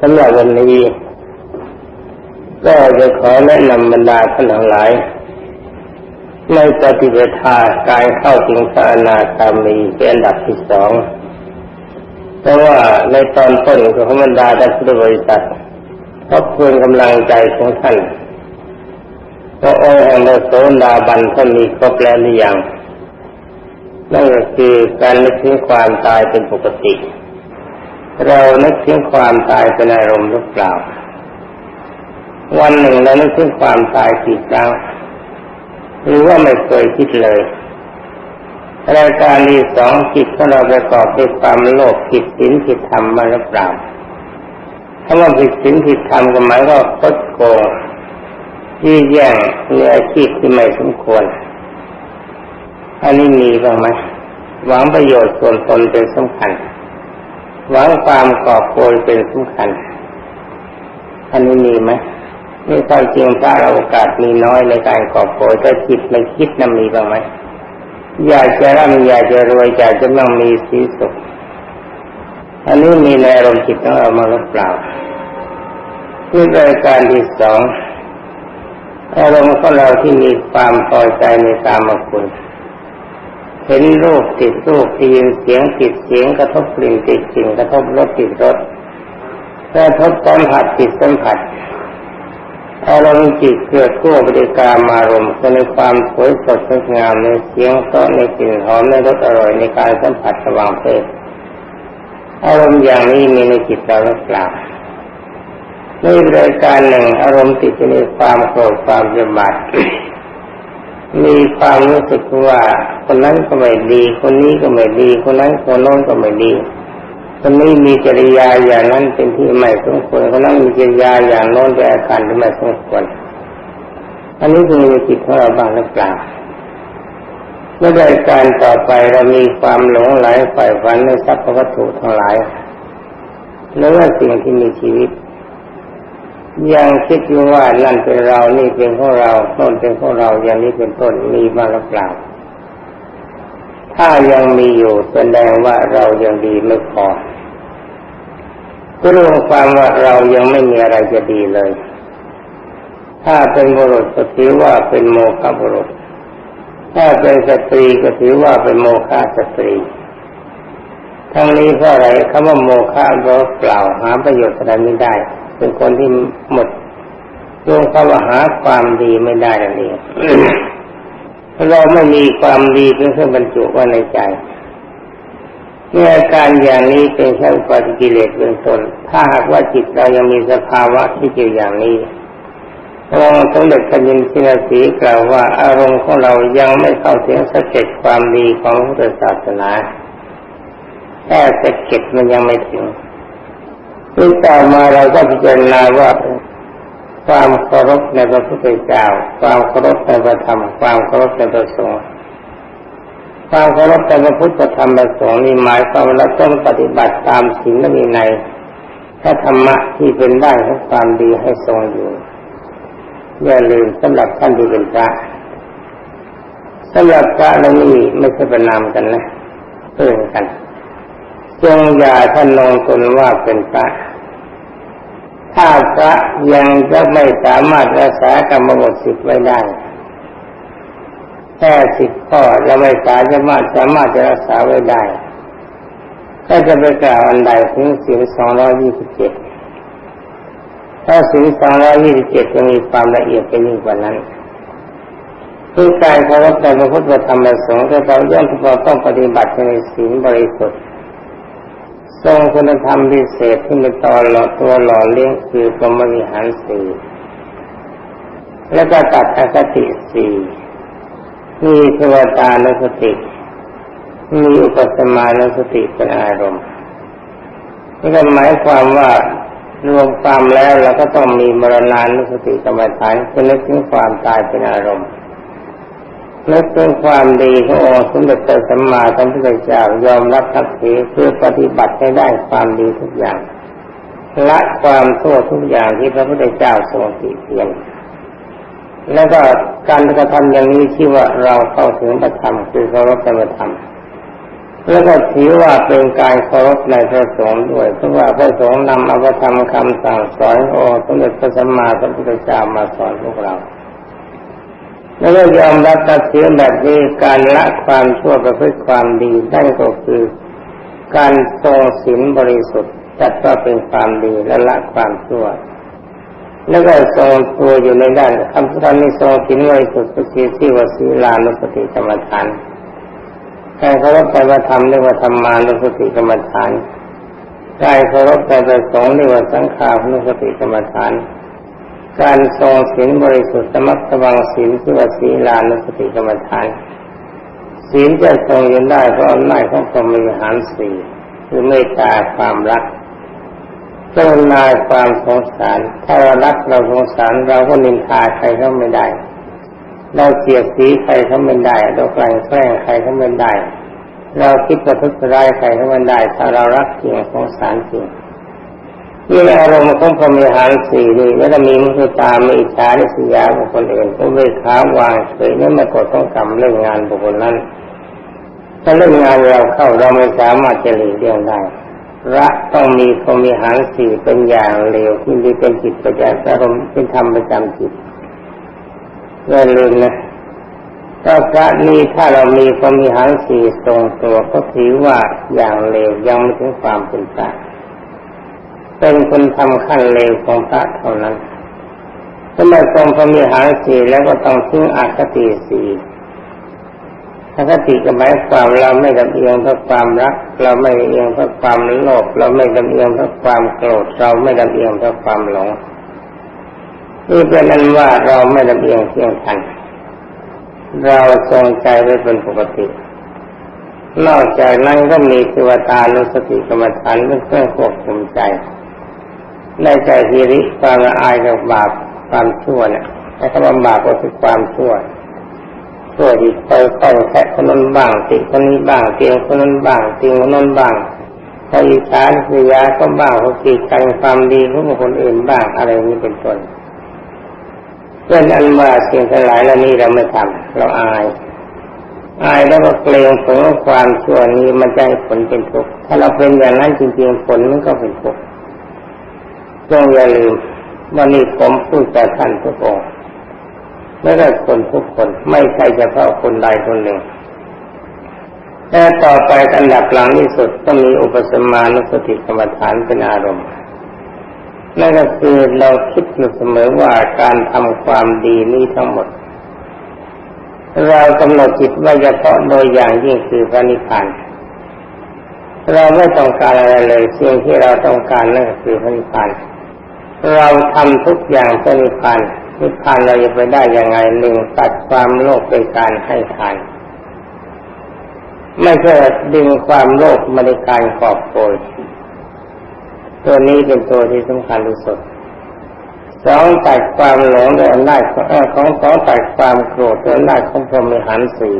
สำหรับวันนี้ ก็จะขอแนะนำบรรดาท่านทั้งหลาย ในปฏิปทาการเข้าถึงพระอนาคามีเป็นอันดับที่สองเพราะว่าในตอนต้นของบรรดาท่านพุทธบริษัทขอบคุณกำลังใจของท่านพระองค์แห่งโสดาบันท่านมีครบแล้วหรือยังนั่นก็คือการนึกถึงความตายเป็นปกติ เรานึกถึงความตายเป็นอารมณ์หรือเปล่า วันหนึ่งเรานึกถึงความตายกี่ครั้งหรือว่าไม่เคยคิดเลยรายการที่สองจิตของเราประกอบด้วยความโลภผิดศีลผิดธรรมมาหรือเปล่าถ้าว่าผิดศีลผิดธรรมก็หมายว่าคดโกงที่แย่งในอาชีพที่ไม่สมควร อันนี้มีบ้างไหมหวังประโยชน์ส่วนตนเป็นสำคัญ หวังความกอบโกยเป็นสำคัญอันนี้มีไหมนี่ความจริงพระโอกาสมีน้อยในการกอบโกยถ้าจิตไม่คิดนั้นมีบ้างไหมอยากจะร่ำอยากจะรวยอยากจะมั่งมีสีสุข อันนี้มีในอารมณ์จิตของเรามาหรือเปล่าที่รายการที่สองอารมณ์ของเราที่มีความพอใจในตามคุณ เห็นรูปติดรูปได้ยินเสียงติดเสียงกระทบกลิ่นติดกลิ่นกระทบรสติดรสกระทบสัมผัสติดสัมผัสอารมณ์จิตเกิดกู้บริการมารมในความสวยสดงดงามในเสียงก็ในกลิ่นหอมในรสอร่อยในการสัมผัสระหว่างเพศอารมณ์อย่างนี้มีในจิตเราหรือเปล่าในรายการหนึ่งอารมณ์ติดในความโกรธความจำบัด มีความรู้สึกว่าคนนั้นก็ไม่ดี คนนี้ก็ไม่ดี คนนั้นคนโน้นก็ไม่ดี คนนี้มีจริยาอย่างนั้นเป็นที่ไม่สมควรคนนั้นมีจริยาอย่างโน้นเป็นอาการที่ไม่สมควรอันนี้คือมีจิตของเราบ้างหรือเปล่าเมื่อรายการต่อไปเรามีความหลงไหลฝ่ายฝันในทรัพย์วัตถุทั้งหลาย แลืว่าสิ่งที่มีชีวิต ยังคิดอยู่ว่านั่นเป็นเรานี่เป็นของเราต้นเป็นของเราอย่างนี้เป็นต้นมีมาหรือเปล่า ถ้ายังมีอยู่แสดงว่าเรายังดีไม่พอก็รวมความว่าเรายังไม่มีอะไรจะดีเลย ถ้าเป็นบุรุษก็ถือว่าเป็นโมฆะบุรุษ ถ้าเป็นสตรีก็ถือว่าเป็นโมฆะสตรีทั้งนี้เพราะอะไรคำว่าโมฆะเราเปล่าหาประโยชน์อะไรไม่ได้ เป็นคนที่หมดรวมคำว่าหาความดีไม่ได้นั่นเองเราไม่มีความดีเป็นเครื่องบรรจุไว้ในใจเมื่ออาการอย่างนี้เป็นแค่อุปากิเลสเป็นต้นถ้าหากว่าจิตเรายังมีสภาวะที่เกี่ยวอย่างนี้องค์สมเด็จพระยินทรีสีกล่าวว่าอารมณ์ของเรายังไม่เข้าถึงสเก็ดความดีของพุทธศาสนาแค่สเก็ดมันยังไม่ถึง นี่ต่อมาเราก็พิจารณาว่าความเคารพในพระพุทธเจ้า ความเคารพในพระธรรม ความเคารพในพระสงฆ์ความเคารพในพระพุทธธรรมพระสงฆ์นี่หมายความว่าเราต้องปฏิบัติตามศีลและวินัยถ้าธรรมะที่เป็นได้ของความดีให้ทรงอยู่อย่าลืมสำหรับท่านที่เป็นพระสำหรับพระเรานี่ไม่ใช่ประนามกันนะเพื่อนกัน จงอย่าท่านลงตนว่าเป็นพระถ้าพระยังจะไม่สามารถรักษากรรมบทสิบไว้ได้แค่สิบข้อจะไม่สามารถสามารถจะรักษาไว้ได้ถ้าจะไปกล่าวอันใดถึงสิ่งสองร้อยยี่สิบเจ็ดถ้าสิ่งสองร้อยยี่สิบเจ็ดจะมีความละเอียดไปยิ่งกว่านั้นคือการเคารพในพระพุทธธรรมและสงฆ์ที่เราย่อมต้องปฏิบัติในศีลบริสุทธิ์ รงคุณธรรมพิเศษที่เป็นตอนหล่อตัวหล่อเลี้ยงคือพรหมวิหารสี่แล้วก็ตัดอคติสี่มีเทวตานุสติมีอุปสมานุสติเป็นอารมณ์นี่ก็หมายความว่ารวมความแล้วเราก็ต้องมีมรณานุสติกรรมฐานเพื่อนึกถึงความตายเป็นอารมณ์ นึกถึงความดีขององค์สมเด็จพระสัมมาสัมพุทธเจ้ายอมรับทักษีเพื่อปฏิบัติให้ได้ความดีทุกอย่างละความโทษทุกอย่างที่พระพุทธเจ้าทรงติเตียนแล้วก็การกระทำอย่างนี้ชื่อว่าเราเข้าถึงพระธรรมคือเคารพธรรมธรรมแล้วก็ถือว่าเป็นการเคารพในพระสงฆ์ด้วยเพราะว่าพระสงฆ์นำอัปธรรมคำสั่งสอนโอ้สมเด็จพระสัมมาสัมพุทธเจ้ามาสอนพวกเรา แล้วก็ยอมรับตัดสินแบบนี้การละความชั่วประพฤติความดีนั่นก็คือ การทรงศีลบริสุทธิ์จัดว่าเป็นความดีและละความชั่ว แล้วก็ทรงตัวอยู่ในด้านคำสั่งนี้ทรงศีลบริสุทธิ์ก็คือที่วสีลานุสติกรรมฐานการเคารพใจว่าธรรมเรียกว่าธรรมานุสติกรรมฐานการเคารพใจประสงค์เรียกว่าสังขารนุสติกรรมฐาน การทรงศีลบริสุทธิ์สมัตวังศีลที่ว่าศีลานุสติกรรมฐานศีลจะทรงยืนได้เพราะอำนาจของพรหมิหารสี่คือเมตตาความรักกรุณาความสงสาร ถ้าเรารักเราสงสารเราก็นินทาใครก็ไม่ได้ เราเสียดสีใครเขาไม่ได้เราแกล้งแกล้งใครเขาไม่ได้ เราคิดประทุษร้ายใครเขาไม่ได้ ถ้าเรารักจริงสงสารจริง นี่อารมณ์ของพรหมิหารสี่นี่แล้วจะมีมุขตาไม่อิจฉาในสียาของคนอื่นก็ไม่ขาวางเฉยนี่ไม่กดต้องกรรมเรื่องงานบุคคลนั้น ถ้าเรื่องงานเราเข้าเราไม่สามารถจะหลีกเลี่ยงได้ระต้องมีพรหมิหารสี่เป็นอย่างเร็วที่มีเป็นจิตประจักษ์อารมณ์เป็นธรรมประจำจิตอย่าลืมนะถ้าพระนี้ถ้าเรามีความมีหางสี่ทรงตัวก็ถือว่าอย่างเลวยังไม่ถึงความเป็นพระ เป็นคนทำขั้นเลวของพระเท่านั้นถ้ามาทรงพระมีหางสีแล้วก็ต้องทิ้งอคติสีอคติก็หมายความเราไม่ดำเอียงเพราะความรัก เราไม่เอียงเพราะความโลภเราไม่ดำเอียงเพราะความโกรธเราไม่ดำเอียงเพราะความหลงนี่เป็นนั้นว่าเราไม่ลำเอียงเที่ยงทันเราทรงใจไว้เป็นปกติ นอกจากนั้นก็มีสิวตานุสติกรรมฐานเป็นเครื่องควบคุมใจ ในใจทีริความละอายกับบาปความชั่วเนี่ยไอ้คำว่าบาปก็คือความชั่วชั่วที่คอยคอยแค่คนนั้นบ้างติคนนี้บ้างเตียงคนนั้นบ้างเตียงคนนั้นบ้างพออิจฉาเสียก็บ้างเขากีดกันความดีของคนอื่นบ้างอะไรนี้เป็นต้นเป็นอันว่าสิ่งทั้งหลายเหล่านี้เราไม่ทำเราอาย อายแล้วก็เกรงผลของความชั่วนี้มันจะให้ผลเป็นทุกข์ถ้าเราเป็นอย่างนั้นจริงๆผลมันก็เป็นทุกข์ จงอย่าลืมว่านี่ผมพูดแต่ท่านทุกองไม่ได้คนทุกคนไม่ใช่เฉพาะคนใดคนหนึ่งแต่ต่อไปอันดับหลังที่สุดต้องมีอุปสมานุสติกรรมฐานเป็นอารมณ์นั่นก็คือเราคิดอยู่เสมอว่าการทำความดีนี้ทั้งหมด เรากำหนดจิตว่าเฉพาะโดยอย่างยิ่งคือพระนิพพานเราไม่ต้องการอะไรเลยสิ่งที่เราต้องการนั่นก็คือพระนิพพาน เราทำทุกอย่างเพื่อนิพพานนิพพานเราจะไปได้ยังไงหนึ่งตัดความโลภเป็นการให้ทาน ไม่ใช่ดึงความโลภมาในการกอบโกยตัวนี้เป็นตัวที่สำคัญที่สุดสองตัดความหลงโดยอำนาจของสองตัดความโกรธโดยอำนาจของพรหมหารสี่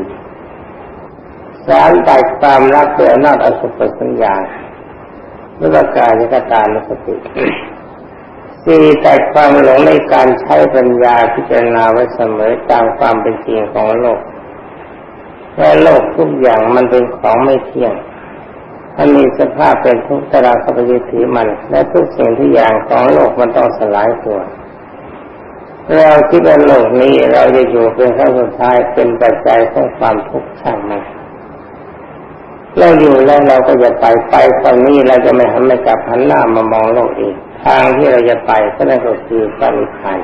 สามตัดความรักโดยอำนาจอสุภสัญญาเมื่อกายกตานุสติ สี่ตัดความหลงในการใช้ปัญญาพิจารณาไว้เสมอตามความเป็นจริงของโลกและโลกทุกอย่างมันเป็นของไม่เที่ยงมันมีสภาพเป็นทุกข์แต่เราก็ไปยึดถือมัน และทุกสิ่งทุกอย่างของโลกมันต้องสลายตัวเราคิดว่าโลกนี้เราจะอยู่เป็นครั้งสุดท้ายเป็นปัจจัยของความทุกข์ช่างมัน เราอยู่แล้วเราก็จะไปไปตอนนี้เราจะไม่หันไม่กลับหันหน้ามามองโลกอีกทางที่เราจะไปก็นั่นก็คือพระนิพพาน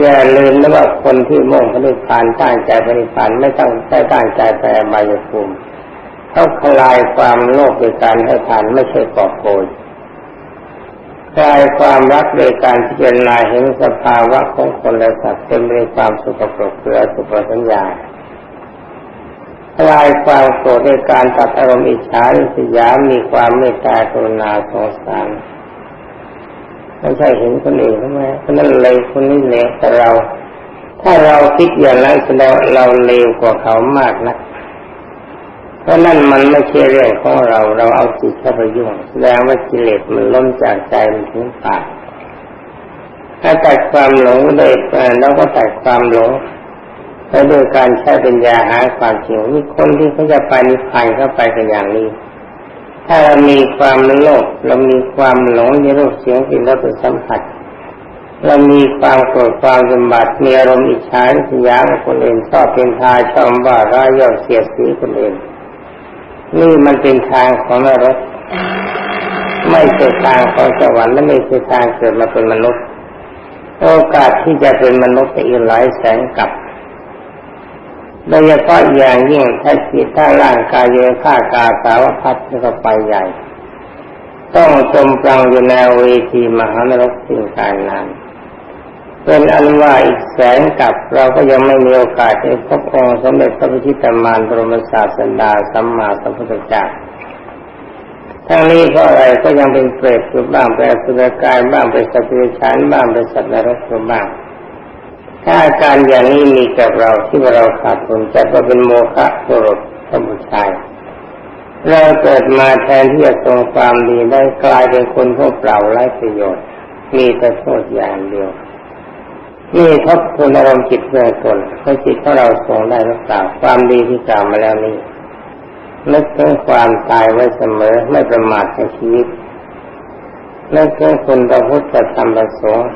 อย่าลืมนะว่าคนที่มุ่งพระนิพพานตั้งใจพระนิพพานไม่ต้องใช้ตั้งใจไปอบายภูมิเขาคลายความโลภโดยการให้ทานไม่ใช่กอบโกยคลายความรักโดยการพิจารณาเห็นสภาวะของคนและสัตว์เต็มไปด้วยความสุขปรกเกลือสุภสัญญา คลายความโกรธโดยการตัดอารมณ์อิจฉาริษยามีความเมตตากรุณาสงสารไม่ใช่เห็นคนอื่นใช่ไหมคนนั้นเลวคนนี้เลวแต่เรา ถ้าเราคิดอย่างนั้นแสดงเราเลวกว่าเขามากนะเพราะนั่นมันไม่ใช่เรื่องของเรา เราเอาจิตเข้าไปยุ่งแสดงว่ากิเลสมันล้นจากใจมันถึงปากถ้าตัดความหลงได้เราก็ตัดความหลง และโดยการใช้ปัญญาหาความจริงมีคนที่เขาจะไปนิพพานเข้าไปกันอย่างนี้ ถ้าเรามีความโลภเรามีความหลงในรูปเสียงกลิ่นรสสัมผัส เรามีความโกรธความสมบัติมีอารมณ์อิจฉาริยาคนอื่นชอบเป็นทาชอบว่าร้ายย่อเสียสีคนอื่นนี่มันเป็นทางของนรกไม่ใช่ทางของสวรรค์และไม่ใช่ทางเกิดมาเป็นมนุษย์ โอกาสที่จะเป็นมนุษย์อีกหลายแสนกับ โดยเฉพาะอย่างยิ่งถ้าจิตถ้าร่างกายเยอะข้ากาสาวพัดก็ไปใหญ่ ต้องจมปลังอยู่ในเวทีมหานรกสิ่งการนานเป็นอันว่าอีกแสนกับเราก็ยังไม่มีโอกาสได้พบองค์สมเด็จพระพุทธตมานบรมศาสดาสัมมาสัมพุทธเจ้าทั้งนี้เพราะอะไรก็ยังเป็นเปรตอยู่บ้างเป็นสุรกายบ้างเป็นสัตว์เดรัจฉานบ้างเป็นสัตว์นรกบ้าง ถ้าอาการอย่างนี้มีกับเราที่เราขาดทุนจะเป็นโมฆะโกรธทบุชายเราเกิดมาแทนที่จะทรงความดีได้กลายเป็นคนพวกเปล่าไร้ประโยชน์ มีแต่โทษอย่างเดียวนี่ทบทวนอารมณ์จิตเบื้องต้นว่าจิตของเราทรงได้หรือเปล่าความดีที่กล่าวมาแล้วนี้นึกถึงความตายไว้เสมอไม่ประมาทในชีวิตนึกถึงคุณพระพุทธธรรมประสงค์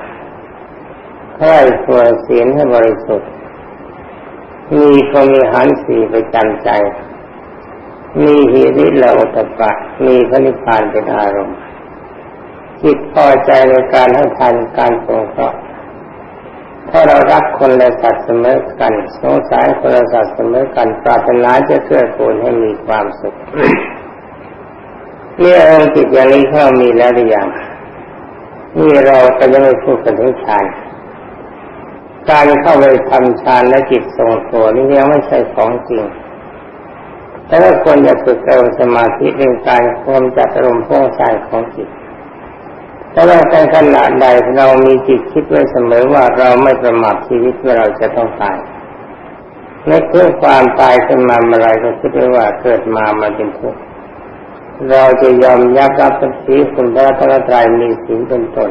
ใคร่ควรศีลให้บริสุทธิ์ มีพรมีหันสีไปจำใจ มีหิริโลตปะ มีพระนิพพานเป็นอารมณ์จิตพอใจในการให้ทานการสงเคราะห์ถ้าเรารักคนและสัตว์เสมอกัน สงสารคนและสัตว์เสมอกัน ปรารถนาจะเกื้อกูลให้มีความสุขเมื่อองค์จิตอย่างนี้เข้ามีแล้วหรือยังนี่เราก็ยังไม่พูดกันถึงฌาน การเข้าไปทำฌานและจิตทรงตัวนี่ยังไม่ใช่ของจริง แต่ว่าควรจะฝึกเติมสมาธิเรื่องการควมจัดอารมณ์พ่วงใส่ของจิตแต่ว่าในขณะใดเรามีจิตคิดไว้เสมอว่าเราไม่ประมาทชีวิตว่าเราจะต้องตายในเรื่องความตายขึ้นมาเมื่อไรก็คิดไว้ว่าเกิดมามาเป็นทุกข์เราจะยอมยับรับสีคุณพระตรตรายมีสิ่งเป็นต้น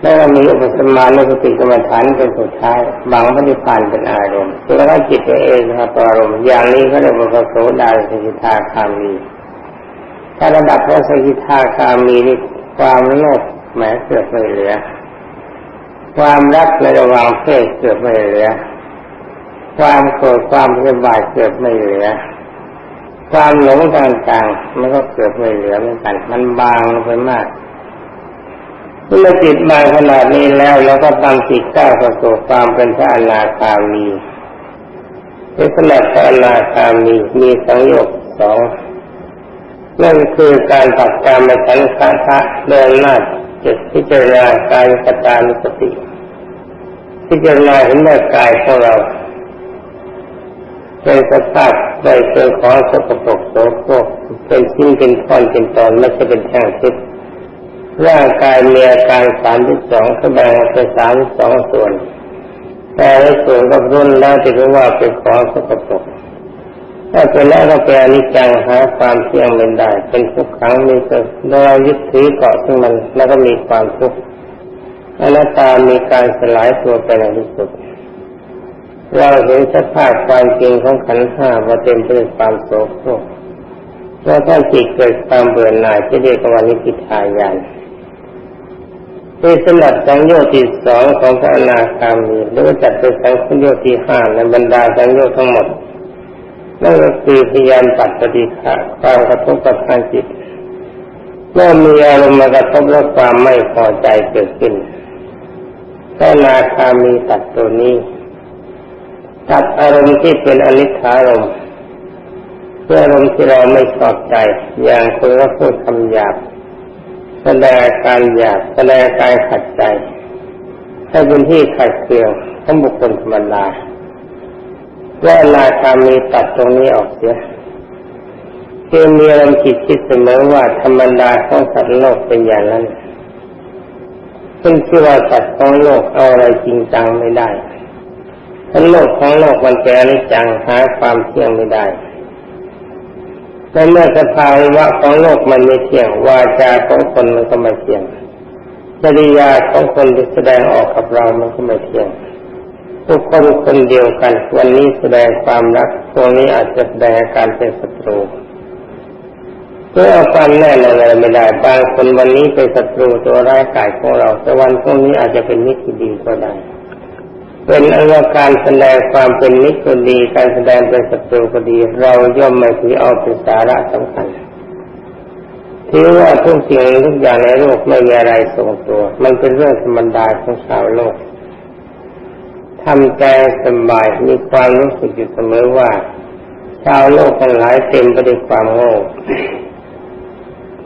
แล้วมีอุปสมานุสติกรรมฐานเป็นสุดท้ายบางพระนิพพานเป็นอารมณ์ตัวละจิตตัวเองนะครับอารมณ์อย่างนี้เขาเรียกว่าโสดาสกิทาคามีถ้าระดับพระสกิทาคามีนี่ความโลภแม้เกิดไม่เหลือ ความรักในระหว่างเพศเกิดไม่เหลือ ความโกรธความพยาบาทเกิดไม่เหลือ ความหลงต่างๆมันก็เกิดไม่เหลือเหมือนกัน มันบางลงไปมาก เมื่อจิตมาขนาดนี้แล้วแล้วก็ตั้งจิตก้าวประสบความเป็นพระอนาคามีเป็นขนาดพระอนาคามีมีสังโยชน์สองนั่นคือการตัดการมาฉันคาทะเดินหน้าจิตพิจารณากายกตานุสติ พิจารณาเห็นว่ากายของเราเป็นสภาพใดเป็นของสกปรกโสโครกเป็นชิ้นเป็นท่อนเป็นตอนไม่ใช่เป็นแท่งทิพย ร่างกายมีอาการสามที่สองแสดงเป็นสามสองส่วน แต่ละส่วนก็รุ่นแล้วจะรู้ว่าเป็นของสกปรกถ้าเป็นแล้วก็เป็นอนิจจังหาความเที่ยงไม่ได้ เป็นทุกขังมีแต่เรายึดถือเกาะซึ่งมันแล้วก็มีความทุกข์อนัตตามีการสลายตัวไปในที่สุด เราเห็นสภาพความจริงของขันธ์ห้าว่าเต็มไปด้วยความโศกโศกเมื่อท่านจิตเกิดความเบื่อหน่ายที่เรียกว่านิพพิทายาน ที่สำหรับสังโยชน์ที่สองของพระอนาคามีหรือว่าจัดเป็นสังโยชน์ที่ห้าในบรรดาสังโยชน์ทั้งหมดนั่นก็คือพยายามตัดปฏิฆะความกระทบกับทางจิตเมื่อมีอารมณ์มากระทบแล้วความไม่พอใจเกิดขึ้นพระนาคามีตัดตัวนี้ ตัดอารมณ์ที่เป็นอนิจจารมณ์เพื่ออารมณ์ที่เราไม่ชอบใจ อย่างคนก็พูดคำหยาบ แสดงการหยาบแสดงการขัดใจถ้าเป็นที่ขัดเคืองของบุคคลธรรมดาว่านาคามีตัดตรงนี้ออกเสียคือมีอารมณ์จิตคิดเสมอว่าธรรมดาของสัตว์โลกเป็นอย่างนั้นซึ่งชื่อว่าสัตว์ของโลกเอาอะไรจริงจังไม่ได้ทั้งโลกของโลกมันแก่นิจังหาความเที่ยงไม่ได้ ในเมื่อสภาวะของโลกมันไม่เที่ยงวาจาของคนมันก็ไม่เที่ยงจริยาของคนที่แสดงออกกับเรามันก็ไม่เที่ยงทุกคนคนเดียวกัน วันนี้แสดงความรักตรงนี้อาจจะแสดงการเป็นศัตรูเพื่อเอาความแน่นอะไรไม่ได้บางคนวันนี้เป็นศัตรูตัวร้ายกายของเรา แต่วันพรุ่งนี้อาจจะเป็นมิตรที่ดีก็ได้ เป็นอว่าการแสดงความเป็นมิตรก็ดี การแสดงเป็นศัตรูก็ดี เราย่อมไม่ถือเอาเป็นสาระสำคัญถือว่าทุกสิ่งทุกอย่างในโลกไม่มีอะไรทรงตัว มันเป็นเรื่องธรรมดาของชาวโลกทำใจสบายมีความรู้สึกอยู่เสมอว่า ชาวโลกทั้งหลายเต็มไปด้วยความโง่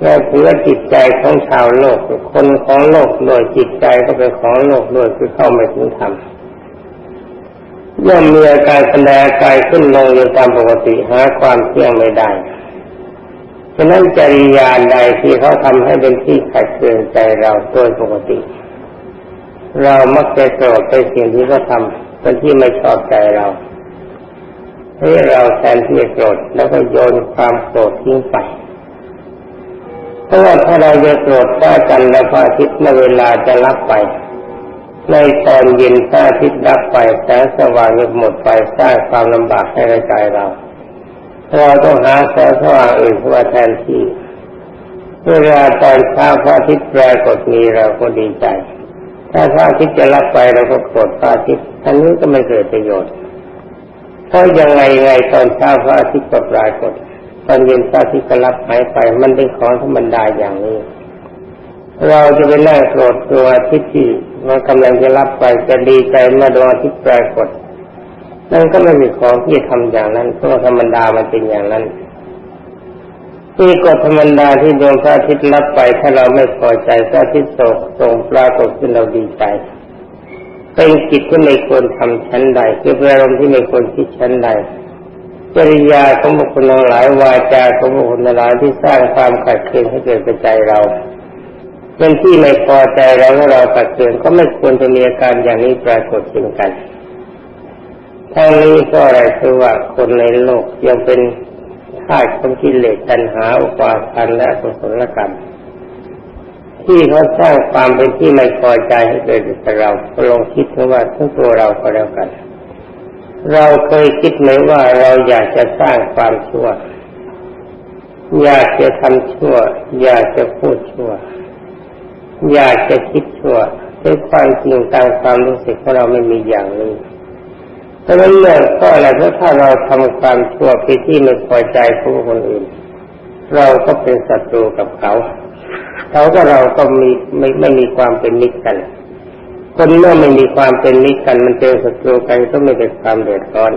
และถือจิตใจของชาวโลกคนของโลกโดยจิตใจก็เป็นของโลกโดยคือเข้าไม่ถึงธรรม ย่อมมีอาการแสดงกายขึ้นลงอยู่ตามปกติหาความเที่ยงไม่ได้ ฉะนั้นจริยาใดที่เขาทำให้เป็นที่ขัดเคืองใจเราโดยปกติ เรามักจะโกรธไปสิ่งที่เขาทำเป็นที่ไม่ชอบใจเราให้เราแทนที่จะโกรธแล้วก็โยนความโกรธทิ้งไปเพราะว่าถ้าเราจะโกรธพระจันทร์และพระอาทิตย์เมื่อเวลาจะรับไป ในตอนเย็นพระอาทิตย์รับไปแสงสว่างหมดไปสร้างความลำบากให้ใจเราเราต้องหาแสงสว่างอื่นมาแทนที่เวลาตอนเช้าพระอาทิตย์ปรากฏมีเราก็ดีใจ ถ้าพระอาทิตย์จะรับไปเราก็โกรธพระอาทิตย์อันนี้ก็ไม่เกิดประโยชน์เพราะยังไงไงตอนเช้าพระอาทิตย์ก็ปรากฏตอนเย็นพระอาทิตย์ก็รับหายไปมันเป็นของธรรมดาอย่างนี้ เราจะไปนั่งโกรธตัวอาทิตย์ที่มันกำลังจะรับไปจะดีใจเมื่อดวงอาทิตย์ปรากฏนั่นก็ไม่มีของที่ทำอย่างนั้นเพราะธรรมดามันเป็นอย่างนั้นที่กฎธรรมดาที่ดวงพระอาทิตย์รับไป ถ้าเราไม่พอใจพระอาทิตย์ตกส่งปรากฏขึ้นเราดีใจเป็นกิจที่ไม่ควรทำชั้นใดคือเป็นอารมณ์ที่ไม่ควรคิดชั้นใดจริยาของบุคคลหลายวาจาของบุคคลหลายที่สร้างความขัดเคืองให้เกิดในใจเรา เป็นที่ไม่พอใจเราและเราขัดเคืองก็ไม่ควรจะมีอาการอย่างนี้ปรากฏเช่นกันทั้งนี้ก็อะไรคือว่าคนในโลกยังเป็นธาตุของกิเลสตัณหาอุปาทานและกุศลกรรม ที่เขาสร้างความเป็นที่ไม่พอใจให้เกิดกับเราลองคิดว่าทั้งตัวเราก็แล้วกัน เราเคยคิดไหมว่าเราอยากจะสร้างความชั่ว อยากจะทำชั่ว อยากจะพูดชั่ว อยากจะคิดชั่วด้วยความจริงตามความรู้สึกของเราไม่มีอย่างนี้แต่นั้นเมื่อก็อะไรเพราะถ้าเราทำความชั่วไปที่ไม่พอใจผู้คนอื่น เราก็เป็นศัตรูกับเขา เขาก็เราก็มีไม่ไม่มีความเป็นมิตรกัน คนเมื่อไม่มีความเป็นมิตรกัน มันเจอศัตรูกันก็ไม่เกิดความเดือดร้อน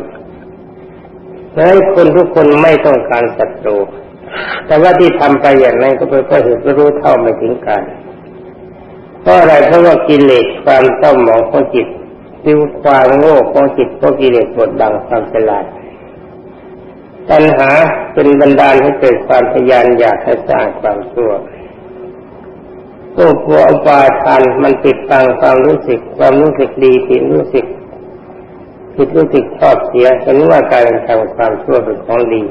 ดังนั้นคนทุกคนไม่ต้องการศัตรู แต่ว่าที่ทำไปอย่างนั้นก็เป็นเพราะเหตุรู้เท่าไม่ถึงการ เพราะอะไรเพราะว่ากิเลสความเศร้าหมองของจิตคือความโง่ของจิตเพวกกิเลสบดบังความฉลาดปัญหาเป็นบันดาลให้เกิดความพยานอยากให้สร้างความชั่วตัวผัวอปาทานมันปิดบังความรู้สึก ความรู้สึกดีผิดรู้สึกผิดรู้สึกชอบเสียเห็นว่าการทำความชั่วเป็นของดี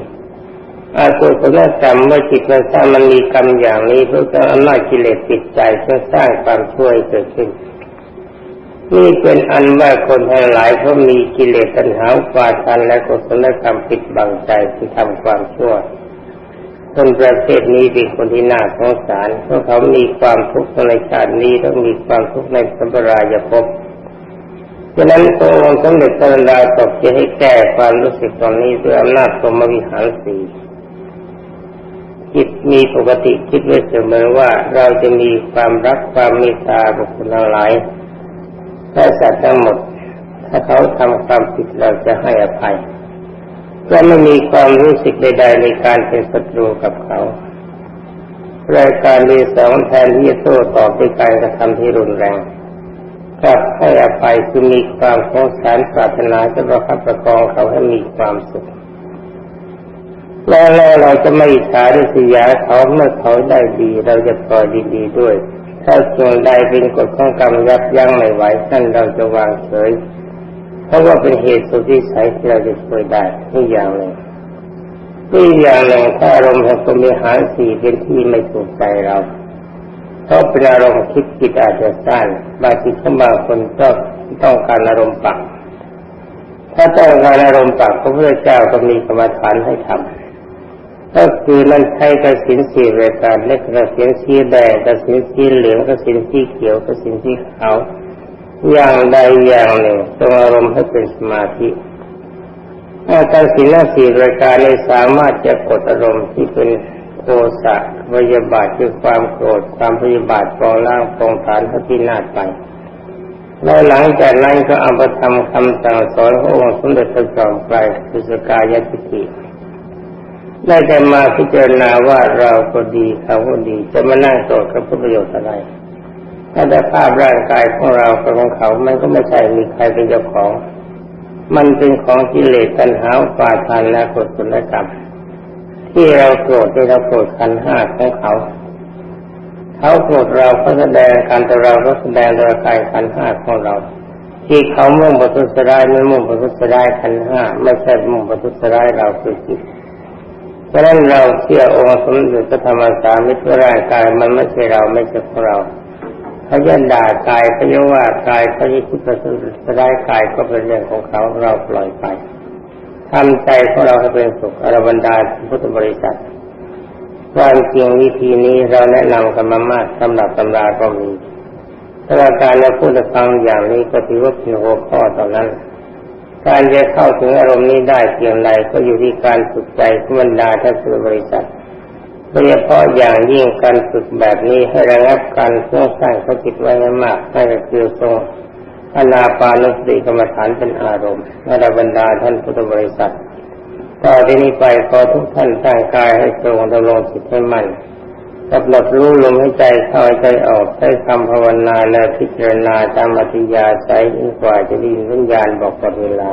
อาตัวคนนั้นจำเมื่อจิตมันสร้างมันมีกรรมอย่างนี้เพื่อจะอำนาจกิเลสปิดใจเพื่อสร้างความช่วยเกิดขึ้น นี่เป็นอันว่าคนทั้งหลายเขามีกิเลสตัณหาปาทันและกุศลกรรมปิดบังใจที่ทำความชั่วคนประเภทนี้เป็นคนที่น่าสงสารเพราะเขามีความทุกข์ในชาตินี้ต้องมีความทุกข์ในสัมปรายภพฉะนั้นพระองค์สมเด็จพระดาตกจะให้แก้ความรู้สึกตอนนี้ด้วยอำนาจสมวิหารสี จิตมีปกติคิดไว้เสมอว่าเราจะมีความรักความเมตตาบุคคลหลายและสัตว์ทั้งหมด ถ้าเขาทำความผิดเราจะให้อภัย ก็ไม่มีความรู้สึกใดๆในการเป็นศัตรูกับเขารายการมีสองแทนที่จะโต้ตอบด้วยการกระทำที่รุนแรงกลับให้อภัยคือมีความสงสารปรารถนาจะประคับประคองเขาให้มีความสุข แล้วเราจะไม่อิจฉาริษยาเขาเมื่อเขาได้ดี เราจะพอดีๆด้วย ถ้าส่วนใดเป็นกฎของกรรมยับยั้งไม่ไหวท่านเราจะวางเฉยเพราะว่าเป็นเหตุสุดที่ใช้ที่เราจะช่วยได้นี่อย่างหนึ่งนี่อย่างหนึ่งถ้าอารมณ์แห่งสมิหารสี่เป็นที่ไม่ถูกใจเราเพราะเป็นอารมณ์คิดจิตอาจจะสั้นบางทีเขาบางคนก็ต้องการอารมณ์ปักถ้าต้องการอารมณ์ปากพระพุทธเจ้าก็มีกรรมฐานให้ทำ ก็คือนั่นใช้กระสินสีรายการเล็กกระสินสีแดงกระสินสีเหลืองกระสินสีเขียวกระสินสีขาวอย่างใดอย่างหนึ่งต้องอารมณ์ให้เป็นสมาธิถ้าการสินสีรายการนี้สามารถจะกดอารมณ์ที่เป็นโทสะพยาบาทคือความโกรธความพยาบาทปองล่างปองฐานพระพินาศไปแล้วหลังจากนั้นก็เอาไปทำคำสั่งสอนขององค์สมเด็จพระจอมไตรสุสกายติติ ได้จะมาพิจารณาว่าเราก็ดีเขาก็ดี จะมานั่งโกรธกับประโยชน์อะไรถ้าแต่ภาพร่างกายของเรากับของเขา มันก็ไม่ใช่มีใครเป็นเจ้าของ มันเป็นของกิเลสตัณหาปาทานและกฎสุนกรรมที่เราโกรธที่เราโกรธขันห้าของเขา เขาโกรธเราเขาแสดงการแต่เราก็แสดงโดยกายขันห้าของเรา ที่เขามุ่งประทุษร้ายไม่มุ่งประทุษร้ายขันห้าไม่ใช่มุ่งประทุษร้ายเราคือจิต ราะนั้นเราเชื่อองค์สมเด็จพระธรรมสามิตรร่างกายมันไม่ใช่เราไม่ใช่ของเราเขาจะด่ากายเขาจะว่ากายเขาจะคิดประทุษร้ายกายก็เป็นเรื่องของเขาเราปล่อยไปทำใจของเราให้เป็นสุขอรบรรดาพุทธบริษัทความจริงวิธีนี้เราแนะนำกันมามากสำหรับตำราก็มีถ้าการเราพูดฟังอย่างนี้ก็ถือว่าเป็นหัวข้อตอนนั้น การจะเข้าถึงอารมณ์นี้ได้เพียงใดก็อยู่ที่การฝึกใจขบรรดาท่านสุบริษัทโดยเฉพาะอย่างยิ่งการฝึกแบบนี้ให้ระงับการเครื่องสร้างเขาจิตไว้ให้มากให้คือทรงอนาปานุสติกรรมฐานเป็นอารมณ์ในบรรดาท่านพุทธบริษัทต่อที่นี้ไปขอทุกท่านตั้งกายให้ตรงดำรงจิตให้มั่น กำหนดรู้ลมหายใจเข้าใจออกใช้คำภาวนาและพิจารณาตามอธิยาใจยิ่งกว่าจะดินวิญญาณบอกกับเวลา